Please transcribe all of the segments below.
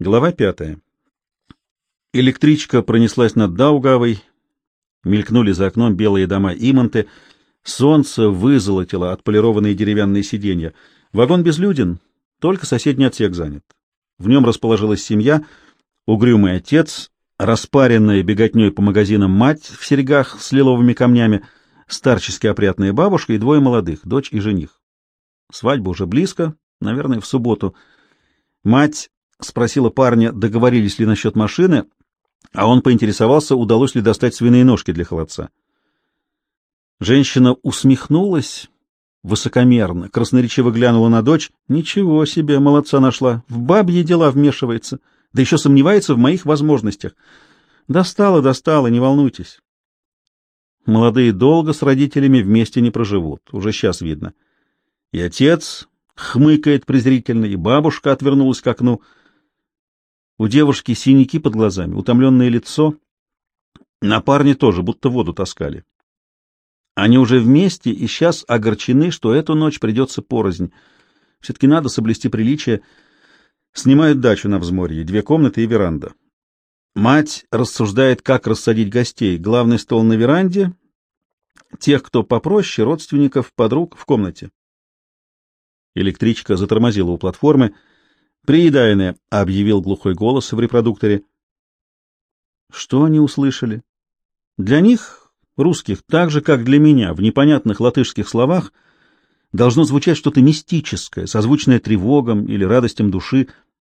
Глава пятая. Электричка пронеслась над Даугавой, мелькнули за окном белые дома Имонты, солнце вызолотило отполированные деревянные сиденья. Вагон безлюден, только соседний отсек занят. В нем расположилась семья, угрюмый отец, распаренная беготней по магазинам мать в серьгах с лиловыми камнями, старчески опрятная бабушка и двое молодых, дочь и жених. Свадьба уже близко, наверное, в субботу. Мать спросила парня, договорились ли насчет машины, а он поинтересовался, удалось ли достать свиные ножки для холодца. Женщина усмехнулась высокомерно, красноречиво глянула на дочь. Ничего себе, молодца нашла, в бабьи дела вмешивается, да еще сомневается в моих возможностях. Достала, достала, не волнуйтесь. Молодые долго с родителями вместе не проживут, уже сейчас видно. И отец хмыкает презрительно, и бабушка отвернулась к окну — у девушки синяки под глазами, утомленное лицо. На парне тоже, будто воду таскали. Они уже вместе и сейчас огорчены, что эту ночь придется порознь. Все-таки надо соблюсти приличие. Снимают дачу на взморье, две комнаты и веранда. Мать рассуждает, как рассадить гостей. Главный стол на веранде, тех, кто попроще, родственников, подруг в комнате. Электричка затормозила у платформы — «Приедайное», — объявил глухой голос в репродукторе. Что они услышали? Для них, русских, так же, как для меня, в непонятных латышских словах, должно звучать что-то мистическое, созвучное тревогам или радостям души,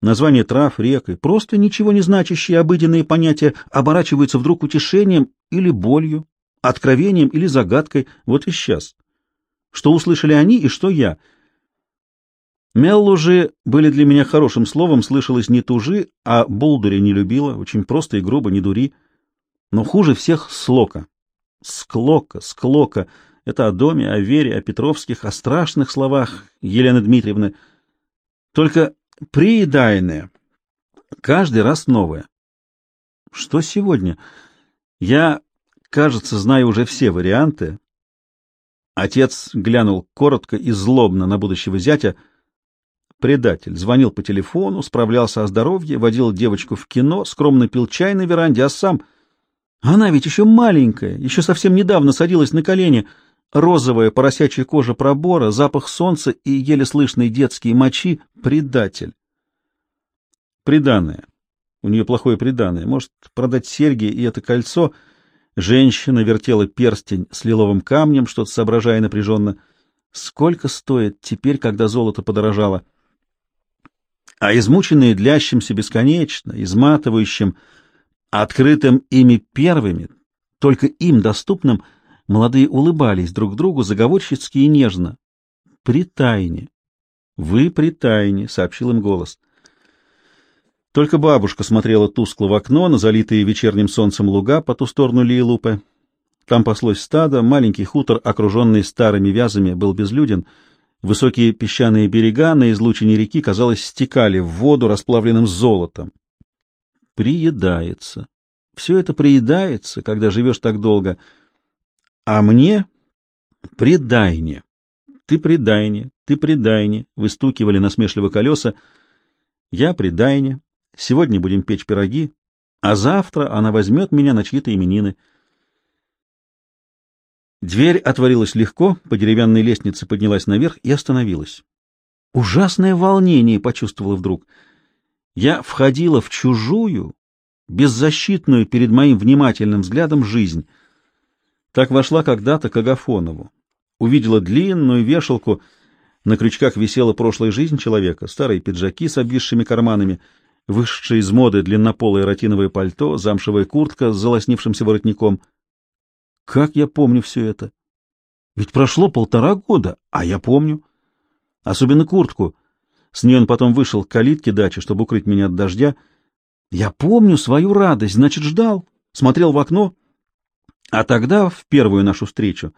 название трав, рек и просто ничего не значащие обыденные понятия оборачиваются вдруг утешением или болью, откровением или загадкой, вот и сейчас. Что услышали они и что я — Меллужи были для меня хорошим словом, слышалось не тужи, а Болдури не любила, очень просто и грубо, не дури. Но хуже всех слока. Склока, склока — это о доме, о вере, о Петровских, о страшных словах Елены Дмитриевны. Только приедайное, каждый раз новое. Что сегодня? Я, кажется, знаю уже все варианты. Отец глянул коротко и злобно на будущего зятя — Предатель. Звонил по телефону, справлялся о здоровье, водил девочку в кино, скромно пил чай на веранде, а сам... Она ведь еще маленькая, еще совсем недавно садилась на колени. Розовая поросячья кожа пробора, запах солнца и еле слышные детские мочи — предатель. Приданное. У нее плохое приданное. Может продать серьги и это кольцо. Женщина вертела перстень с лиловым камнем, что-то соображая напряженно. Сколько стоит теперь, когда золото подорожало? А измученные длящимся бесконечно, изматывающим, открытым ими первыми, только им доступным, молодые улыбались друг другу заговорщицки и нежно. «Притайне! Вы притайне!» — сообщил им голос. Только бабушка смотрела тускло в окно на залитые вечерним солнцем луга по ту сторону Лиелупы. Там паслось стадо, маленький хутор, окруженный старыми вязами, был безлюден — Высокие песчаные берега на излучине реки, казалось, стекали в воду расплавленным золотом. Приедается. Все это приедается, когда живешь так долго. А мне предайне. Ты предайне, ты предайне, выстукивали насмешливо колеса. Я предайне. Сегодня будем печь пироги, а завтра она возьмет меня на чьи-то именины. Дверь отворилась легко, по деревянной лестнице поднялась наверх и остановилась. Ужасное волнение почувствовала вдруг. Я входила в чужую, беззащитную перед моим внимательным взглядом жизнь. Так вошла когда-то к Агафонову. Увидела длинную вешалку, на крючках висела прошлая жизнь человека, старые пиджаки с обвисшими карманами, вышедшее из моды длиннополое ротиновое пальто, замшевая куртка с залоснившимся воротником — как я помню все это? Ведь прошло полтора года, а я помню. Особенно куртку. С ней он потом вышел к калитке дачи, чтобы укрыть меня от дождя. Я помню свою радость, значит, ждал, смотрел в окно. А тогда, в первую нашу встречу,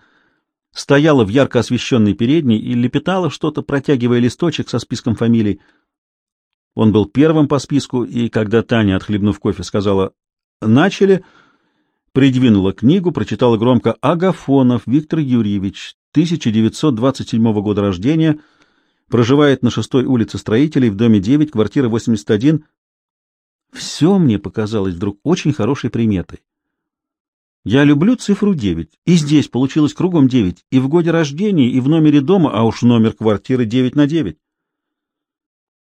стояла в ярко освещенной передней и лепетала что-то, протягивая листочек со списком фамилий. Он был первым по списку, и когда Таня, отхлебнув кофе, сказала «начали», придвинула книгу, прочитала громко «Агафонов Виктор Юрьевич, 1927 года рождения, проживает на шестой улице строителей в доме 9, квартира 81». Все мне показалось вдруг очень хорошей приметой. Я люблю цифру 9, и здесь получилось кругом 9, и в годе рождения, и в номере дома, а уж номер квартиры 9 на 9.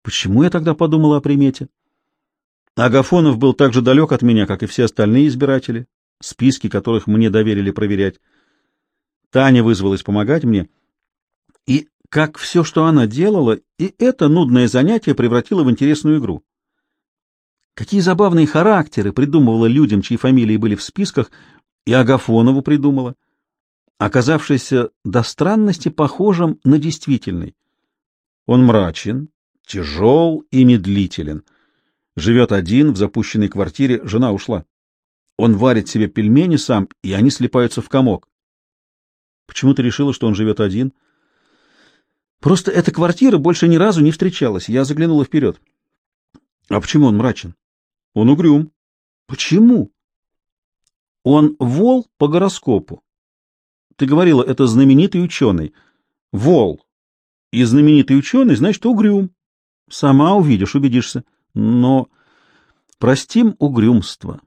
Почему я тогда подумала о примете? Агафонов был так же далек от меня, как и все остальные избиратели, списки которых мне доверили проверять. Таня вызвалась помогать мне, и, как все, что она делала, и это нудное занятие превратило в интересную игру. Какие забавные характеры придумывала людям, чьи фамилии были в списках, и Агафонову придумала, оказавшийся до странности похожим на действительный. Он мрачен, тяжел и медлителен. Живет один в запущенной квартире, жена ушла. Он варит себе пельмени сам, и они слипаются в комок. Почему ты решила, что он живет один? Просто эта квартира больше ни разу не встречалась. Я заглянула вперед. А почему он мрачен? Он угрюм. Почему? Он вол по гороскопу. Ты говорила, это знаменитый ученый. Вол. И знаменитый ученый, значит, угрюм. Сама увидишь, убедишься. Но простим угрюмство.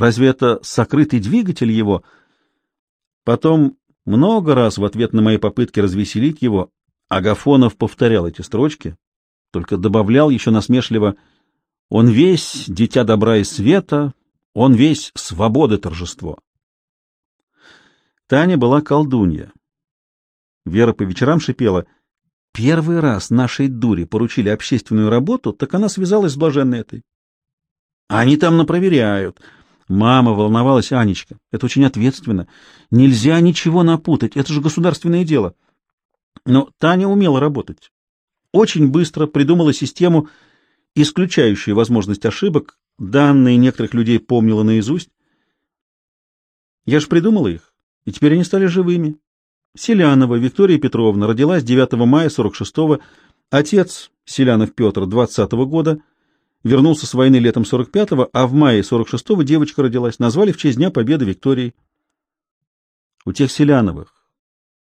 Разве это сокрытый двигатель его? Потом много раз в ответ на мои попытки развеселить его Агафонов повторял эти строчки, только добавлял еще насмешливо «Он весь дитя добра и света, он весь свободы торжество. Таня была колдунья. Вера по вечерам шипела. Первый раз нашей дуре поручили общественную работу, так она связалась с блаженной этой. Они там напроверяют. Мама волновалась, Анечка. Это очень ответственно. Нельзя ничего напутать, это же государственное дело. Но Таня умела работать. Очень быстро придумала систему, исключающую возможность ошибок, Данные некоторых людей помнила наизусть. Я ж придумала их, и теперь они стали живыми. Селянова Виктория Петровна родилась 9 мая 46-го, отец Селянов Петр 20-го года, вернулся с войны летом 45-го, а в мае 46-го девочка родилась, назвали в честь Дня Победы Виктории. У тех Селяновых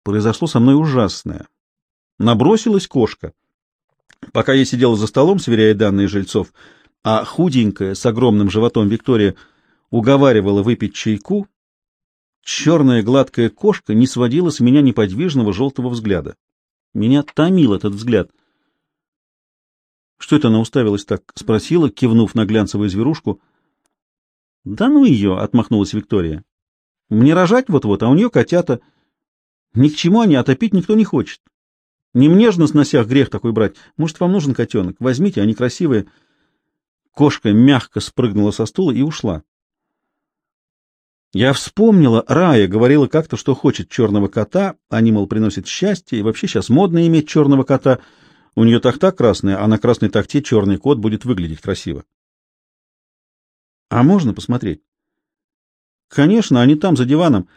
произошло со мной ужасное. Набросилась кошка. Пока я сидела за столом, сверяя данные жильцов, а худенькая с огромным животом Виктория уговаривала выпить чайку, черная гладкая кошка не сводила с меня неподвижного желтого взгляда. Меня томил этот взгляд. «Что это она уставилась так?» — спросила, кивнув на глянцевую зверушку. «Да ну ее!» — отмахнулась Виктория. «Мне рожать вот-вот, а у нее котята. Ни к чему они, отопить никто не хочет. Не мне же на сносях грех такой брать. Может, вам нужен котенок? Возьмите, они красивые». Кошка мягко спрыгнула со стула и ушла. Я вспомнила, Рая говорила как-то, что хочет черного кота, они, мол, приносят счастье, и вообще сейчас модно иметь черного кота. У нее тахта красная, а на красной тахте черный кот будет выглядеть красиво. А можно посмотреть? Конечно, они там, за диваном.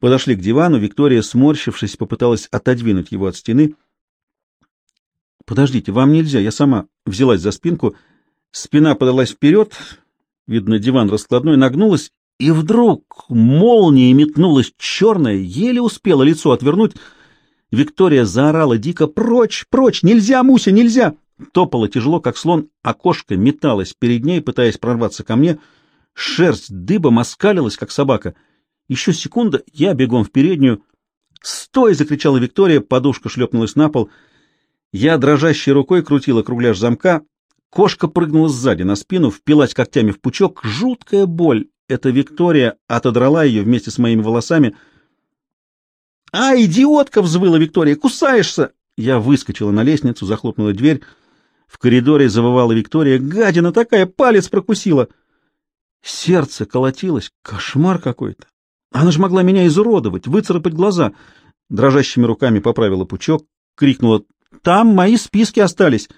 Подошли к дивану, Виктория, сморщившись, попыталась отодвинуть его от стены. Подождите, вам нельзя, я сама взялась за спинку — Спина подалась вперед, видно, диван раскладной, нагнулась, и вдруг молнией метнулась черная, еле успела лицо отвернуть. Виктория заорала дико «Прочь! Прочь! Нельзя, Муся, нельзя!» Топала тяжело, как слон, а кошка металась перед ней, пытаясь прорваться ко мне. Шерсть дыбом оскалилась, как собака. Еще секунда, я бегом в переднюю. «Стой!» — закричала Виктория, подушка шлепнулась на пол. Я дрожащей рукой крутила кругляш замка, Кошка прыгнула сзади на спину, впилась когтями в пучок. Жуткая боль. Эта Виктория отодрала ее вместе с моими волосами. «А, идиотка!» — взвыла Виктория. «Кусаешься!» Я выскочила на лестницу, захлопнула дверь. В коридоре завывала Виктория. «Гадина такая! Палец прокусила!» Сердце колотилось. Кошмар какой-то. Она же могла меня изуродовать, выцарапать глаза. Дрожащими руками поправила пучок, крикнула. «Там мои списки остались!»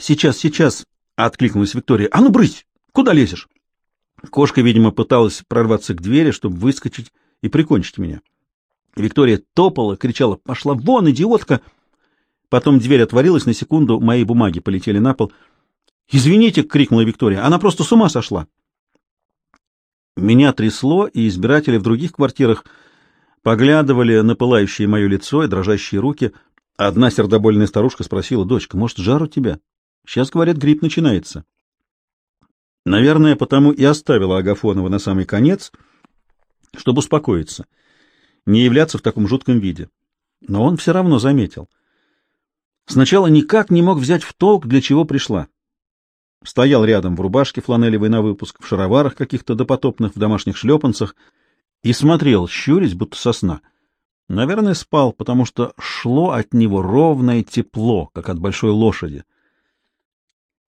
Сейчас, сейчас, откликнулась Виктория. А ну брысь! Куда лезешь? Кошка, видимо, пыталась прорваться к двери, чтобы выскочить и прикончить меня. Виктория топала, кричала: "Пошла вон, идиотка!" Потом дверь отворилась, на секунду мои бумаги полетели на пол. "Извините", крикнула Виктория. "Она просто с ума сошла". Меня трясло, и избиратели в других квартирах поглядывали на пылающее мое лицо и дрожащие руки. Одна сердобольная старушка спросила: "Дочка, может, жар у тебя?" Сейчас, говорят, грипп начинается. Наверное, потому и оставила Агафонова на самый конец, чтобы успокоиться, не являться в таком жутком виде. Но он все равно заметил. Сначала никак не мог взять в толк, для чего пришла. Стоял рядом в рубашке фланелевой на выпуск, в шароварах каких-то допотопных, в домашних шлепанцах и смотрел, щурясь, будто сосна. Наверное, спал, потому что шло от него ровное тепло, как от большой лошади.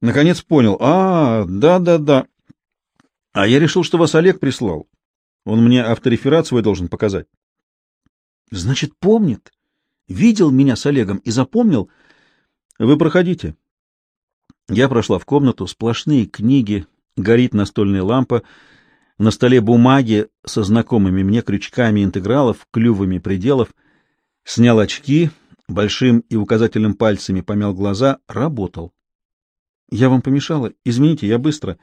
Наконец понял. А, да-да-да. А я решил, что вас Олег прислал. Он мне автореферат свой должен показать. Значит, помнит. Видел меня с Олегом и запомнил. Вы проходите. Я прошла в комнату, сплошные книги, горит настольная лампа, на столе бумаги со знакомыми мне крючками интегралов, клювами пределов, снял очки, большим и указательным пальцами помял глаза, работал. Я вам помешала? Извините, я быстро.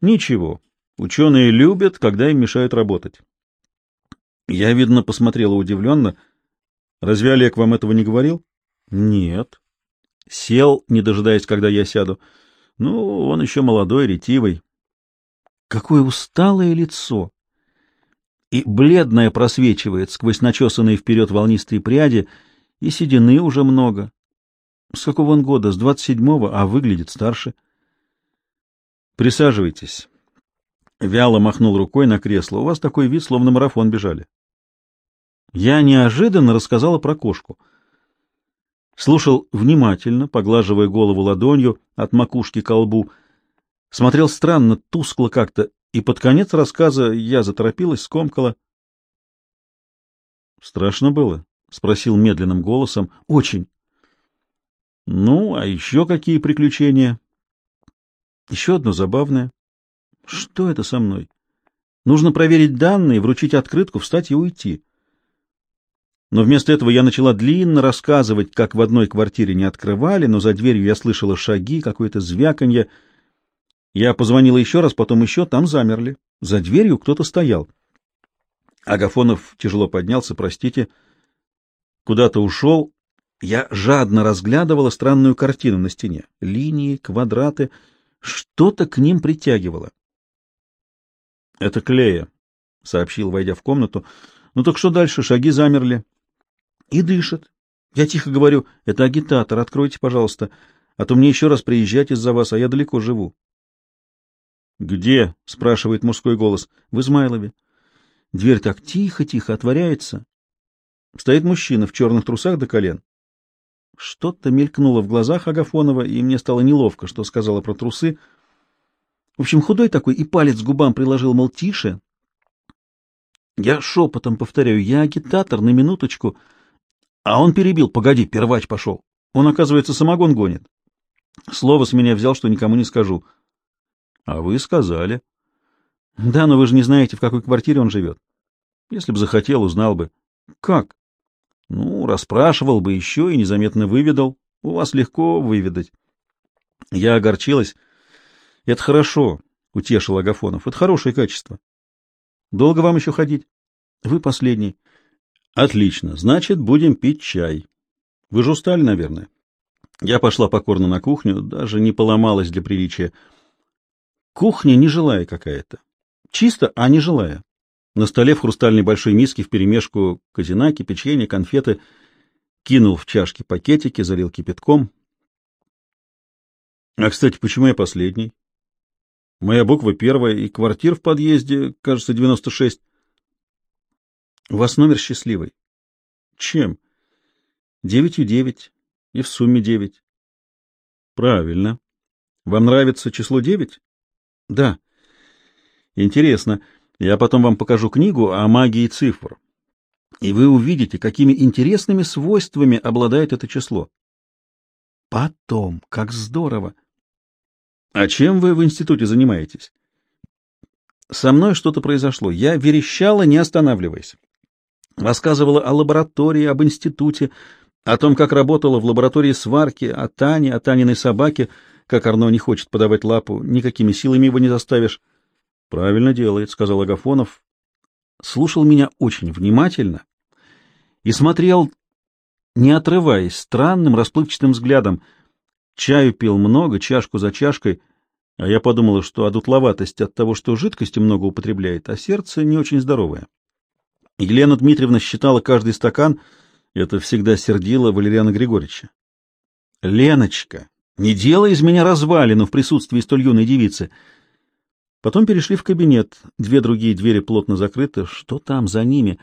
Ничего. Ученые любят, когда им мешают работать. Я, видно, посмотрела удивленно. Разве Олег вам этого не говорил? Нет. Сел, не дожидаясь, когда я сяду. Ну, он еще молодой, ретивый. Какое усталое лицо! И бледное просвечивает сквозь начесанные вперед волнистые пряди, и седины уже много. С какого он года? С двадцать седьмого, а выглядит старше. Присаживайтесь. Вяло махнул рукой на кресло. У вас такой вид, словно марафон бежали. Я неожиданно рассказала про кошку. Слушал внимательно, поглаживая голову ладонью от макушки к лбу. Смотрел странно, тускло как-то, и под конец рассказа я заторопилась, скомкала. — Страшно было? — спросил медленным голосом. — Очень. Ну, а еще какие приключения? Еще одно забавное. Что это со мной? Нужно проверить данные, вручить открытку, встать и уйти. Но вместо этого я начала длинно рассказывать, как в одной квартире не открывали, но за дверью я слышала шаги, какое-то звяканье. Я позвонила еще раз, потом еще, там замерли. За дверью кто-то стоял. Агафонов тяжело поднялся, простите, куда-то ушел, я жадно разглядывала странную картину на стене. Линии, квадраты. Что-то к ним притягивало. — Это Клея, — сообщил, войдя в комнату. — Ну так что дальше? Шаги замерли. — И дышит. Я тихо говорю, — это агитатор, откройте, пожалуйста, а то мне еще раз приезжать из-за вас, а я далеко живу. — Где? — спрашивает мужской голос. — В Измайлове. Дверь так тихо-тихо отворяется. Стоит мужчина в черных трусах до колен. Что-то мелькнуло в глазах Агафонова, и мне стало неловко, что сказала про трусы. В общем, худой такой и палец к губам приложил, мол, тише. Я шепотом повторяю, я агитатор, на минуточку. А он перебил, погоди, первач пошел. Он, оказывается, самогон гонит. Слово с меня взял, что никому не скажу. А вы сказали. Да, но вы же не знаете, в какой квартире он живет. Если бы захотел, узнал бы. Как? Ну, расспрашивал бы еще и незаметно выведал. У вас легко выведать. Я огорчилась. Это хорошо, утешил Агафонов. Это хорошее качество. Долго вам еще ходить? Вы последний. Отлично. Значит, будем пить чай. Вы же устали, наверное. Я пошла покорно на кухню, даже не поломалась для приличия. Кухня нежилая какая-то. Чисто, а не жилая. На столе в хрустальной большой миске вперемешку казинаки, печенье, конфеты. Кинул в чашки пакетики, залил кипятком. А, кстати, почему я последний? Моя буква первая, и квартир в подъезде, кажется, 96. У вас номер счастливый. Чем? Девятью девять, и в сумме девять. Правильно. Вам нравится число девять? Да. Интересно. Я потом вам покажу книгу о магии цифр, и вы увидите, какими интересными свойствами обладает это число. Потом, как здорово! А чем вы в институте занимаетесь? Со мной что-то произошло. Я верещала, не останавливаясь. Рассказывала о лаборатории, об институте, о том, как работала в лаборатории сварки, о Тане, о Таниной собаке, как Арно не хочет подавать лапу, никакими силами его не заставишь. — Правильно делает, — сказал Агафонов. Слушал меня очень внимательно и смотрел, не отрываясь, странным расплывчатым взглядом. Чаю пил много, чашку за чашкой. А я подумала, что одутловатость от того, что жидкости много употребляет, а сердце не очень здоровое. Елена Дмитриевна считала каждый стакан, это всегда сердило Валериана Григорьевича. «Леночка, не делай из меня развалину в присутствии столь юной девицы!» Потом перешли в кабинет, две другие двери плотно закрыты. Что там за ними?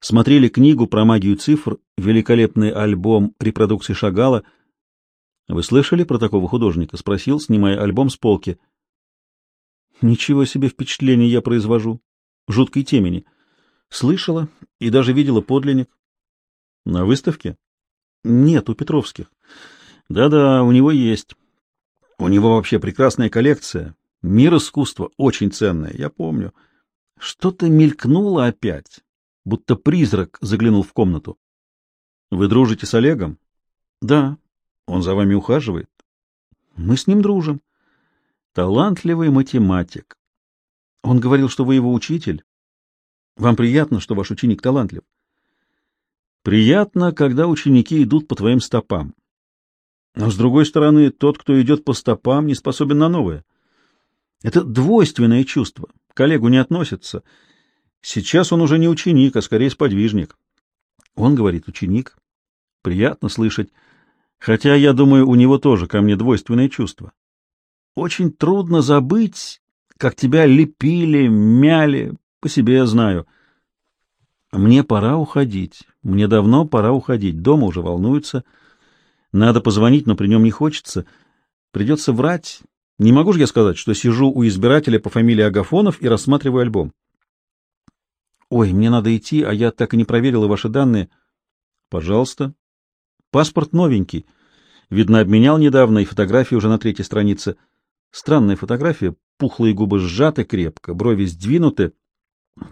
Смотрели книгу про магию цифр, великолепный альбом репродукций Шагала — вы слышали про такого художника? Спросил, снимая альбом с полки. Ничего себе впечатление я произвожу. Жуткой темени. Слышала и даже видела подлинник. На выставке? Нет, у Петровских. Да-да, у него есть. У него вообще прекрасная коллекция. Мир искусства очень ценная, я помню. Что-то мелькнуло опять, будто призрак заглянул в комнату. Вы дружите с Олегом? Да, он за вами ухаживает? Мы с ним дружим. Талантливый математик. Он говорил, что вы его учитель. Вам приятно, что ваш ученик талантлив? Приятно, когда ученики идут по твоим стопам. Но, с другой стороны, тот, кто идет по стопам, не способен на новое. Это двойственное чувство. Коллегу не относится. Сейчас он уже не ученик, а скорее сподвижник. Он говорит ученик. Приятно слышать. Хотя, я думаю, у него тоже ко мне двойственное чувство. Очень трудно забыть, как тебя лепили, мяли, по себе я знаю. Мне пора уходить. Мне давно пора уходить. Дома уже волнуются. Надо позвонить, но при нем не хочется. Придется врать. Не могу же я сказать, что сижу у избирателя по фамилии Агафонов и рассматриваю альбом. Ой, мне надо идти, а я так и не проверила ваши данные. Пожалуйста, Паспорт новенький. Видно, обменял недавно, и фотография уже на третьей странице. Странная фотография, пухлые губы сжаты крепко, брови сдвинуты,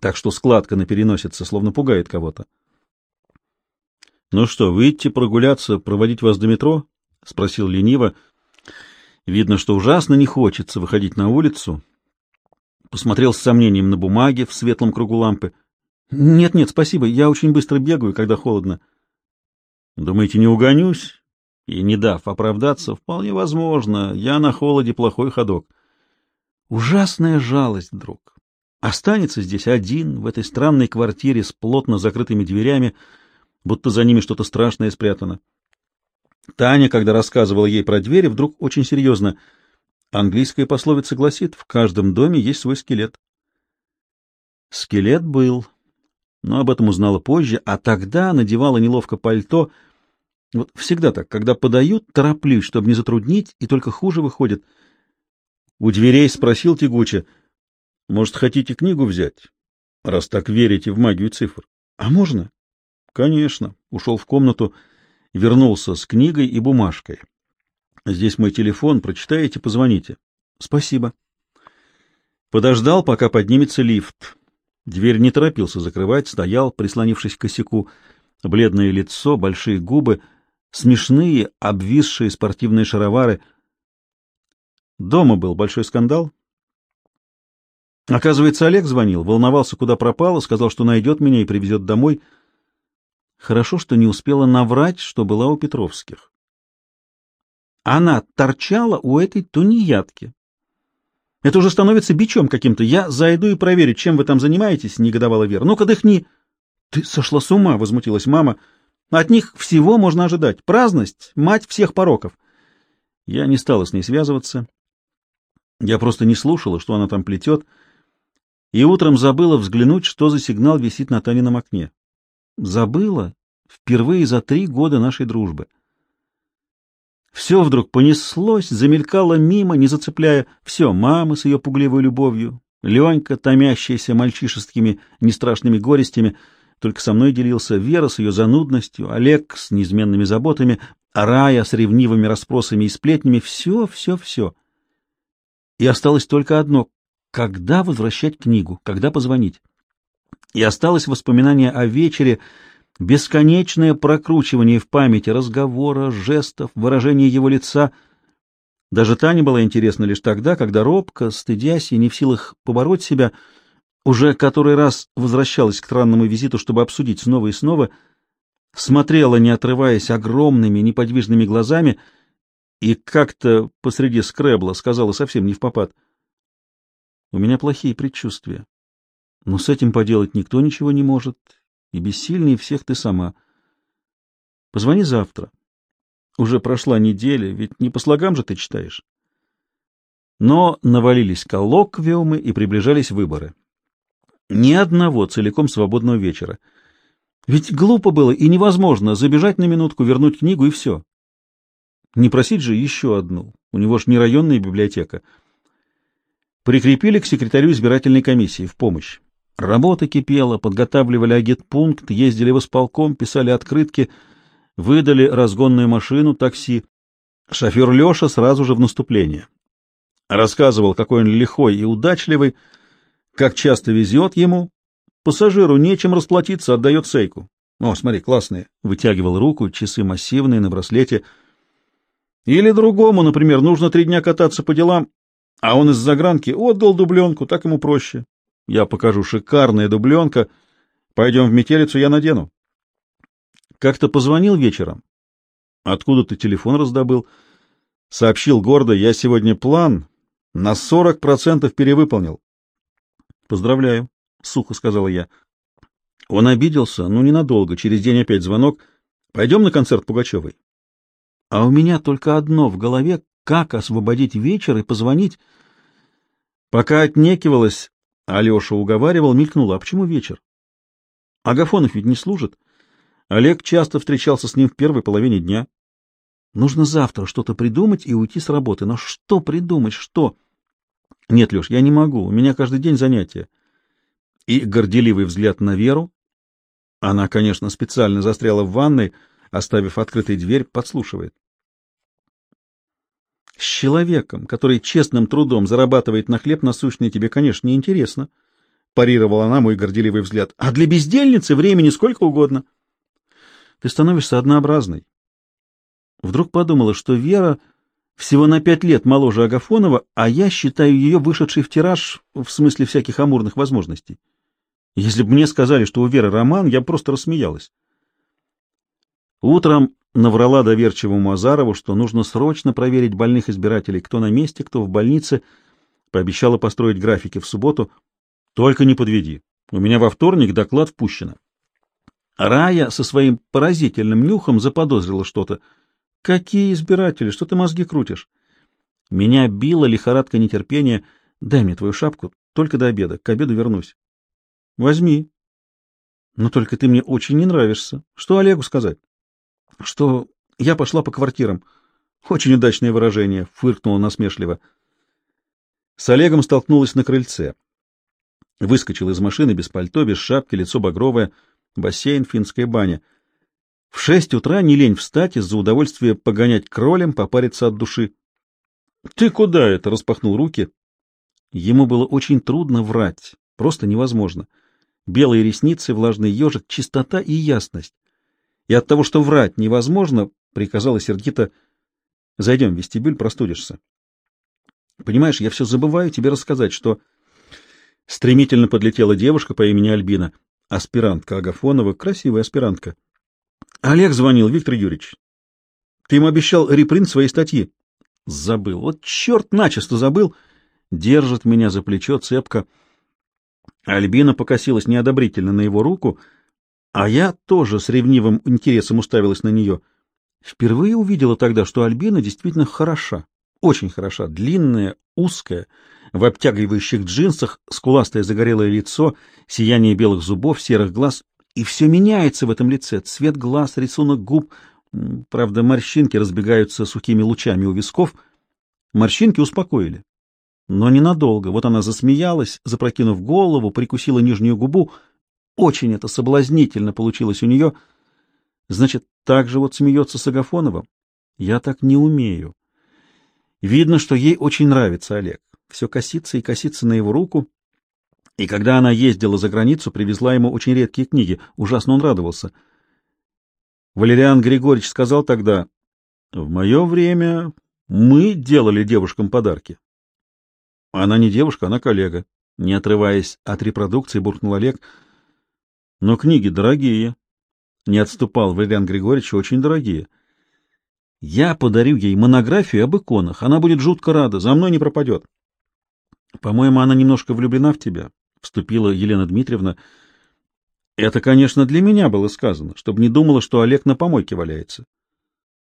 так что складка на переносице словно пугает кого-то. — Ну что, выйти прогуляться, проводить вас до метро? — спросил лениво. Видно, что ужасно не хочется выходить на улицу. Посмотрел с сомнением на бумаги в светлом кругу лампы. «Нет, — Нет-нет, спасибо, я очень быстро бегаю, когда холодно. Думаете, не угонюсь? И, не дав оправдаться, вполне возможно, я на холоде плохой ходок. Ужасная жалость, друг. Останется здесь один, в этой странной квартире с плотно закрытыми дверями, будто за ними что-то страшное спрятано. Таня, когда рассказывала ей про двери, вдруг очень серьезно. Английская пословица гласит, в каждом доме есть свой скелет. Скелет был, но об этом узнала позже, а тогда надевала неловко пальто — вот всегда так, когда подают, тороплюсь, чтобы не затруднить, и только хуже выходит. У дверей спросил тягуче, может, хотите книгу взять, раз так верите в магию цифр? А можно? Конечно. Ушел в комнату, вернулся с книгой и бумажкой. Здесь мой телефон, прочитаете, позвоните. Спасибо. Подождал, пока поднимется лифт. Дверь не торопился закрывать, стоял, прислонившись к косяку. Бледное лицо, большие губы — смешные, обвисшие спортивные шаровары. Дома был большой скандал. Оказывается, Олег звонил, волновался, куда пропала, сказал, что найдет меня и привезет домой. Хорошо, что не успела наврать, что была у Петровских. Она торчала у этой тунеядки. Это уже становится бичом каким-то. Я зайду и проверю, чем вы там занимаетесь, — негодовала Вера. Ну-ка, дыхни. Ты сошла с ума, — возмутилась мама. — от них всего можно ожидать. Праздность — мать всех пороков. Я не стала с ней связываться. Я просто не слушала, что она там плетет, и утром забыла взглянуть, что за сигнал висит на Танином окне. Забыла впервые за три года нашей дружбы. Все вдруг понеслось, замелькало мимо, не зацепляя. Все, мама с ее пугливой любовью, Ленька, томящаяся мальчишескими нестрашными горестями — только со мной делился Вера с ее занудностью, Олег с неизменными заботами, Рая с ревнивыми расспросами и сплетнями. Все, все, все. И осталось только одно — когда возвращать книгу, когда позвонить. И осталось воспоминание о вечере, бесконечное прокручивание в памяти разговора, жестов, выражения его лица. Даже Тане было интересно лишь тогда, когда робко, стыдясь и не в силах побороть себя — уже который раз возвращалась к странному визиту, чтобы обсудить снова и снова, смотрела, не отрываясь, огромными неподвижными глазами, и как-то посреди скребла сказала совсем не в попад. У меня плохие предчувствия. Но с этим поделать никто ничего не может, и бессильнее всех ты сама. Позвони завтра. Уже прошла неделя, ведь не по слогам же ты читаешь. Но навалились коллоквиумы и приближались выборы. Ни одного целиком свободного вечера. Ведь глупо было и невозможно забежать на минутку, вернуть книгу и все. Не просить же еще одну. У него ж не районная библиотека. Прикрепили к секретарю избирательной комиссии в помощь. Работа кипела, подготавливали агитпункт, ездили в исполком, писали открытки, выдали разгонную машину, такси. Шофер Леша сразу же в наступление. Рассказывал, какой он лихой и удачливый, как часто везет ему. Пассажиру нечем расплатиться, отдает сейку. О, смотри, классные. Вытягивал руку, часы массивные на браслете. Или другому, например, нужно три дня кататься по делам, а он из загранки отдал дубленку, так ему проще. Я покажу шикарная дубленка. Пойдем в метелицу, я надену. Как-то позвонил вечером. Откуда ты телефон раздобыл? Сообщил гордо, я сегодня план на сорок процентов перевыполнил. Поздравляю, сухо сказала я. Он обиделся, но ненадолго, через день опять звонок. Пойдем на концерт Пугачевой. А у меня только одно в голове, как освободить вечер и позвонить. Пока отнекивалась, Алеша уговаривал, мелькнула. А почему вечер? Агафонов ведь не служит. Олег часто встречался с ним в первой половине дня. Нужно завтра что-то придумать и уйти с работы. Но что придумать? Что? Нет, Леш, я не могу. У меня каждый день занятия. И горделивый взгляд на Веру. Она, конечно, специально застряла в ванной, оставив открытой дверь, подслушивает. С человеком, который честным трудом зарабатывает на хлеб насущный, тебе, конечно, не интересно, парировала она мой горделивый взгляд. А для бездельницы времени сколько угодно. Ты становишься однообразной. Вдруг подумала, что Вера всего на пять лет моложе Агафонова, а я считаю ее вышедшей в тираж в смысле всяких амурных возможностей. Если бы мне сказали, что у Веры роман, я просто рассмеялась. Утром наврала доверчивому Азарову, что нужно срочно проверить больных избирателей, кто на месте, кто в больнице, пообещала построить графики в субботу. Только не подведи. У меня во вторник доклад впущено. Рая со своим поразительным нюхом заподозрила что-то. Какие избиратели? Что ты мозги крутишь? Меня била лихорадка нетерпения. Дай мне твою шапку, только до обеда. К обеду вернусь. Возьми. Но только ты мне очень не нравишься. Что Олегу сказать? Что я пошла по квартирам. Очень удачное выражение, фыркнула насмешливо. С Олегом столкнулась на крыльце. Выскочил из машины без пальто, без шапки, лицо багровое, бассейн, финская баня. В шесть утра не лень встать из-за удовольствия погонять кролем, попариться от души. — Ты куда это? — распахнул руки. Ему было очень трудно врать, просто невозможно. Белые ресницы, влажный ежик, чистота и ясность и от того, что врать невозможно, приказала сердито, «Зайдем в вестибюль, простудишься». Понимаешь, я все забываю тебе рассказать, что... Стремительно подлетела девушка по имени Альбина, аспирантка Агафонова, красивая аспирантка. Олег звонил, Виктор Юрьевич. Ты ему обещал репринт своей статьи. Забыл. Вот черт начисто забыл. Держит меня за плечо цепко. Альбина покосилась неодобрительно на его руку — а я тоже с ревнивым интересом уставилась на нее. Впервые увидела тогда, что Альбина действительно хороша, очень хороша, длинная, узкая, в обтягивающих джинсах, скуластое загорелое лицо, сияние белых зубов, серых глаз, и все меняется в этом лице, цвет глаз, рисунок губ, правда, морщинки разбегаются сухими лучами у висков. Морщинки успокоили. Но ненадолго. Вот она засмеялась, запрокинув голову, прикусила нижнюю губу — очень это соблазнительно получилось у нее. Значит, так же вот смеется с Агафоновым? Я так не умею. Видно, что ей очень нравится Олег. Все косится и косится на его руку. И когда она ездила за границу, привезла ему очень редкие книги. Ужасно он радовался. Валериан Григорьевич сказал тогда, «В мое время мы делали девушкам подарки». Она не девушка, она коллега. Не отрываясь от репродукции, буркнул Олег — но книги дорогие. Не отступал Валериан Григорьевич, очень дорогие. Я подарю ей монографию об иконах. Она будет жутко рада, за мной не пропадет. По-моему, она немножко влюблена в тебя, — вступила Елена Дмитриевна. Это, конечно, для меня было сказано, чтобы не думала, что Олег на помойке валяется.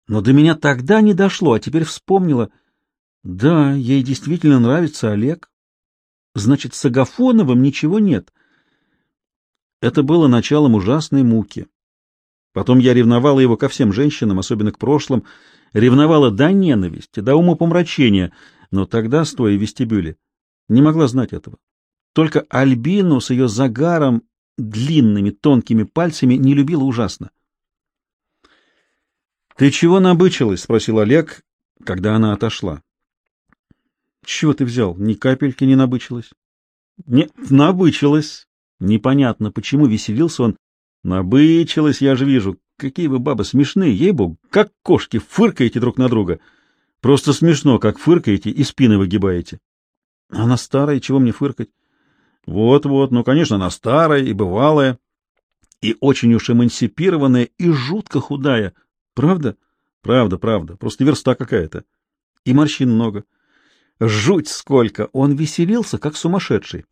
Но до меня тогда не дошло, а теперь вспомнила. Да, ей действительно нравится Олег. Значит, с Агафоновым ничего нет. Это было началом ужасной муки. Потом я ревновала его ко всем женщинам, особенно к прошлым, ревновала до ненависти, до умопомрачения, но тогда, стоя в вестибюле, не могла знать этого. Только Альбину с ее загаром, длинными тонкими пальцами не любила ужасно. «Ты чего набычилась?» — спросил Олег, когда она отошла. «Чего ты взял? Ни капельки не набычилась?» «Нет, набычилась». Непонятно, почему веселился он. «Набычилась, я же вижу. Какие вы, бабы, смешные, ей-богу, как кошки, фыркаете друг на друга. Просто смешно, как фыркаете и спины выгибаете». «Она старая, чего мне фыркать?» «Вот-вот, ну, конечно, она старая и бывалая, и очень уж эмансипированная, и жутко худая». Правда? Правда, правда. Просто верста какая-то. И морщин много. Жуть сколько! Он веселился, как сумасшедший.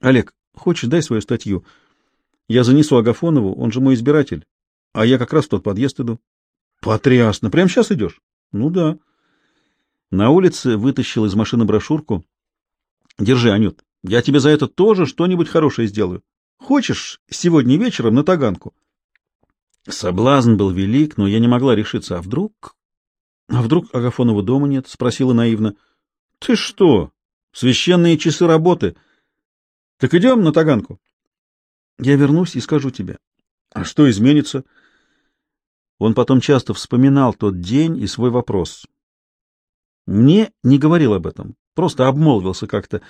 Олег, хочешь, дай свою статью. Я занесу Агафонову, он же мой избиратель. А я как раз в тот подъезд иду. Потрясно! Прямо сейчас идешь? Ну да. На улице вытащил из машины брошюрку. Держи, Анют, я тебе за это тоже что-нибудь хорошее сделаю. Хочешь, сегодня вечером на Таганку? Соблазн был велик, но я не могла решиться. А вдруг... А вдруг Агафонова дома нет? Спросила наивно. Ты что? Священные часы работы. Так идем на Таганку. Я вернусь и скажу тебе. А что изменится? Он потом часто вспоминал тот день и свой вопрос. Мне не говорил об этом, просто обмолвился как-то.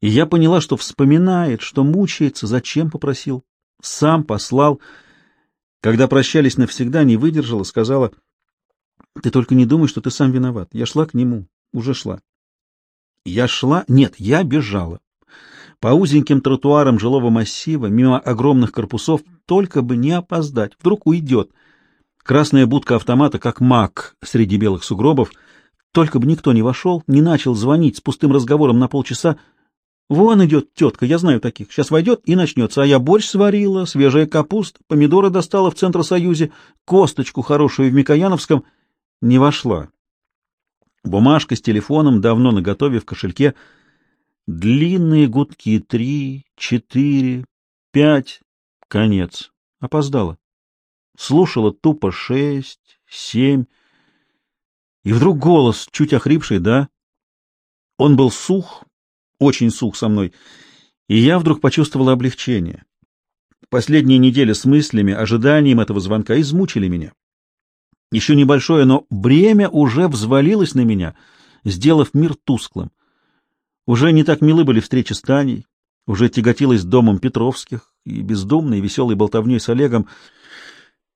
И я поняла, что вспоминает, что мучается, зачем попросил. Сам послал... Когда прощались навсегда, не выдержала, сказала, «Ты только не думай, что ты сам виноват. Я шла к нему, уже шла». Я шла? Нет, я бежала. По узеньким тротуарам жилого массива, мимо огромных корпусов, только бы не опоздать. Вдруг уйдет. Красная будка автомата, как маг среди белых сугробов. Только бы никто не вошел, не начал звонить с пустым разговором на полчаса, Вон идет тетка, я знаю таких. Сейчас войдет и начнется. А я борщ сварила, свежая капуста, помидоры достала в Центросоюзе, косточку хорошую в Микояновском. Не вошла. Бумажка с телефоном давно наготове в кошельке. Длинные гудки. Три, четыре, пять. Конец. Опоздала. Слушала тупо шесть, семь. И вдруг голос, чуть охрипший, да? Он был сух, очень сух со мной, и я вдруг почувствовала облегчение. Последние недели с мыслями, ожиданием этого звонка измучили меня. Еще небольшое, но бремя уже взвалилось на меня, сделав мир тусклым. Уже не так милы были встречи с Таней, уже тяготилась домом Петровских и бездумной веселой болтовней с Олегом,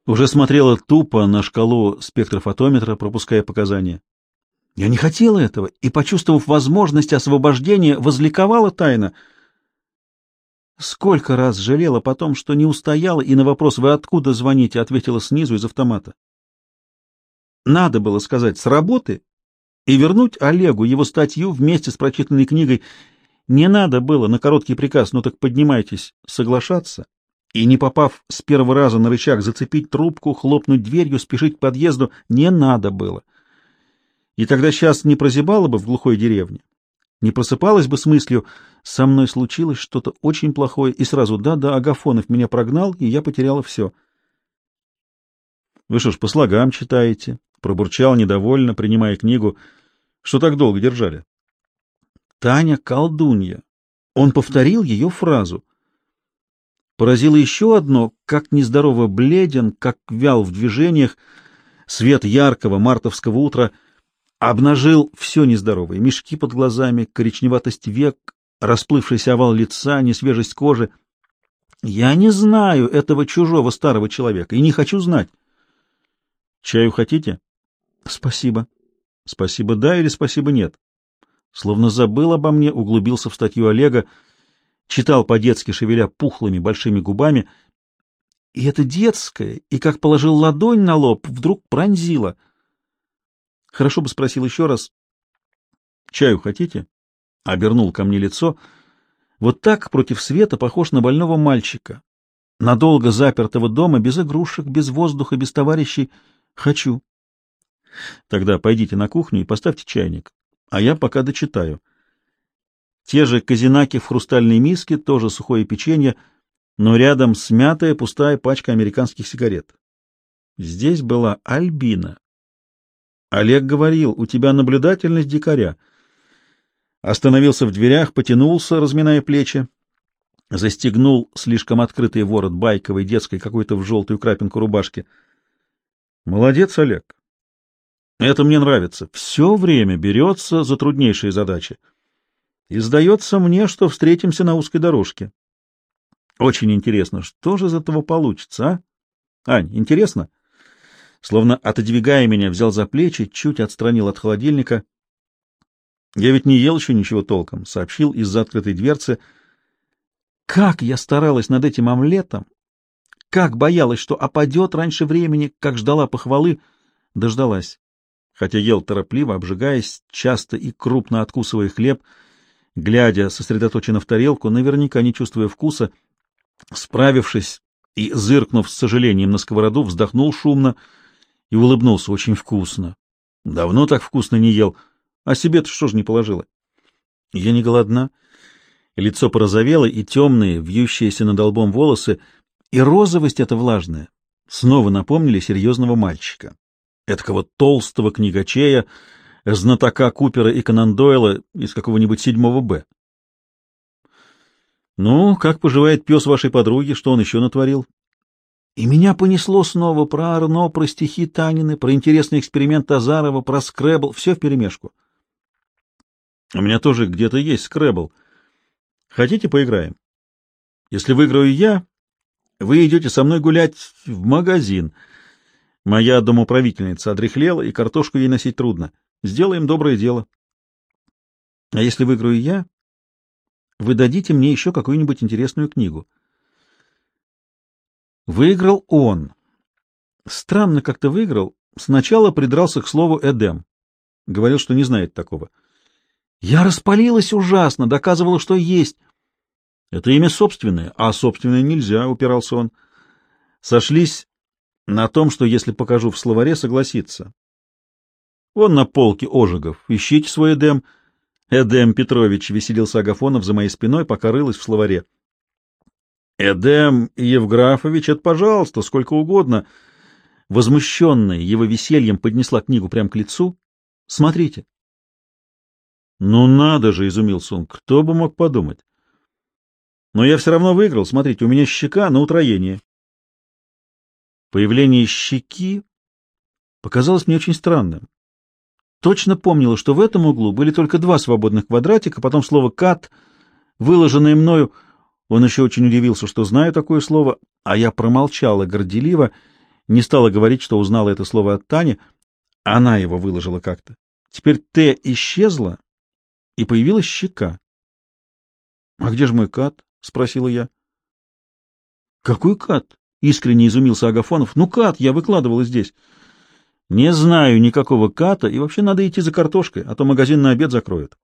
уже смотрела тупо на шкалу спектрофотометра, пропуская показания. Я не хотела этого, и, почувствовав возможность освобождения, возликовала тайно. Сколько раз жалела потом, что не устояла, и на вопрос «Вы откуда звоните?» ответила снизу из автомата. Надо было сказать «С работы» и вернуть Олегу его статью вместе с прочитанной книгой. Не надо было на короткий приказ «Ну так поднимайтесь» соглашаться и, не попав с первого раза на рычаг, зацепить трубку, хлопнуть дверью, спешить к подъезду. Не надо было. И тогда сейчас не прозябала бы в глухой деревне, не просыпалась бы с мыслью «со мной случилось что-то очень плохое», и сразу «да-да, Агафонов меня прогнал, и я потеряла все». «Вы что ж, по слогам читаете?» — пробурчал недовольно, принимая книгу. «Что так долго держали?» «Таня колдунья». Он повторил ее фразу. Поразило еще одно, как нездорово бледен, как вял в движениях, свет яркого мартовского утра — обнажил все нездоровое, мешки под глазами, коричневатость век, расплывшийся овал лица, несвежесть кожи. Я не знаю этого чужого старого человека и не хочу знать. Чаю хотите? Спасибо. Спасибо да или спасибо нет? Словно забыл обо мне, углубился в статью Олега, читал по-детски, шевеля пухлыми большими губами, и это детское, и как положил ладонь на лоб, вдруг пронзило — Хорошо бы спросил еще раз. «Чаю хотите?» Обернул ко мне лицо. Вот так против света похож на больного мальчика. Надолго запертого дома, без игрушек, без воздуха, без товарищей. Хочу. Тогда пойдите на кухню и поставьте чайник, а я пока дочитаю. Те же казинаки в хрустальной миске, тоже сухое печенье, но рядом смятая пустая пачка американских сигарет. Здесь была Альбина. Олег говорил, у тебя наблюдательность дикаря. Остановился в дверях, потянулся, разминая плечи, застегнул слишком открытый ворот байковой детской какой-то в желтую крапинку рубашки. Молодец, Олег. Это мне нравится. Все время берется за труднейшие задачи. И сдается мне, что встретимся на узкой дорожке. Очень интересно, что же из этого получится, а? Ань, интересно? Словно отодвигая меня, взял за плечи, чуть отстранил от холодильника. Я ведь не ел еще ничего толком, сообщил из-за открытой дверцы. Как я старалась над этим омлетом! Как боялась, что опадет раньше времени, как ждала похвалы, дождалась. Хотя ел торопливо, обжигаясь, часто и крупно откусывая хлеб, глядя сосредоточенно в тарелку, наверняка не чувствуя вкуса, справившись и, зыркнув с сожалением на сковороду, вздохнул шумно и улыбнулся очень вкусно. Давно так вкусно не ел, а себе-то что ж не положила? Я не голодна. Лицо порозовело, и темные, вьющиеся над лбом волосы, и розовость эта влажная снова напомнили серьезного мальчика. Этакого толстого книгачея, знатока Купера и Конан Дойла из какого-нибудь седьмого Б. «Ну, как поживает пес вашей подруги? Что он еще натворил?» И меня понесло снова про Арно, про стихи Танины, про интересный эксперимент Азарова, про скребл, все вперемешку. У меня тоже где-то есть скребл. Хотите, поиграем? Если выиграю я, вы идете со мной гулять в магазин. Моя домоправительница одряхлела, и картошку ей носить трудно. Сделаем доброе дело. А если выиграю я, вы дадите мне еще какую-нибудь интересную книгу. Выиграл он. Странно как-то выиграл. Сначала придрался к слову «Эдем». Говорил, что не знает такого. Я распалилась ужасно, доказывала, что есть. Это имя собственное, а собственное нельзя, упирался он. Сошлись на том, что если покажу в словаре, согласится. Вон на полке Ожегов. Ищите свой Эдем. Эдем Петрович, веселился Агафонов за моей спиной, пока рылась в словаре. Эдем Евграфович, это пожалуйста, сколько угодно. Возмущенная его весельем поднесла книгу прямо к лицу. Смотрите. Ну надо же, изумился он, кто бы мог подумать. Но я все равно выиграл. Смотрите, у меня щека на утроение. Появление щеки показалось мне очень странным. Точно помнила, что в этом углу были только два свободных квадратика, потом слово «кат», выложенное мною. Он еще очень удивился, что знаю такое слово, а я промолчала горделиво, не стала говорить, что узнала это слово от Тани. Она его выложила как-то. Теперь «т» исчезла, и появилась щека. — А где же мой кат? — спросила я. — Какой кат? — искренне изумился Агафонов. — Ну, кат, я выкладывала здесь. — Не знаю никакого ката, и вообще надо идти за картошкой, а то магазин на обед закроют.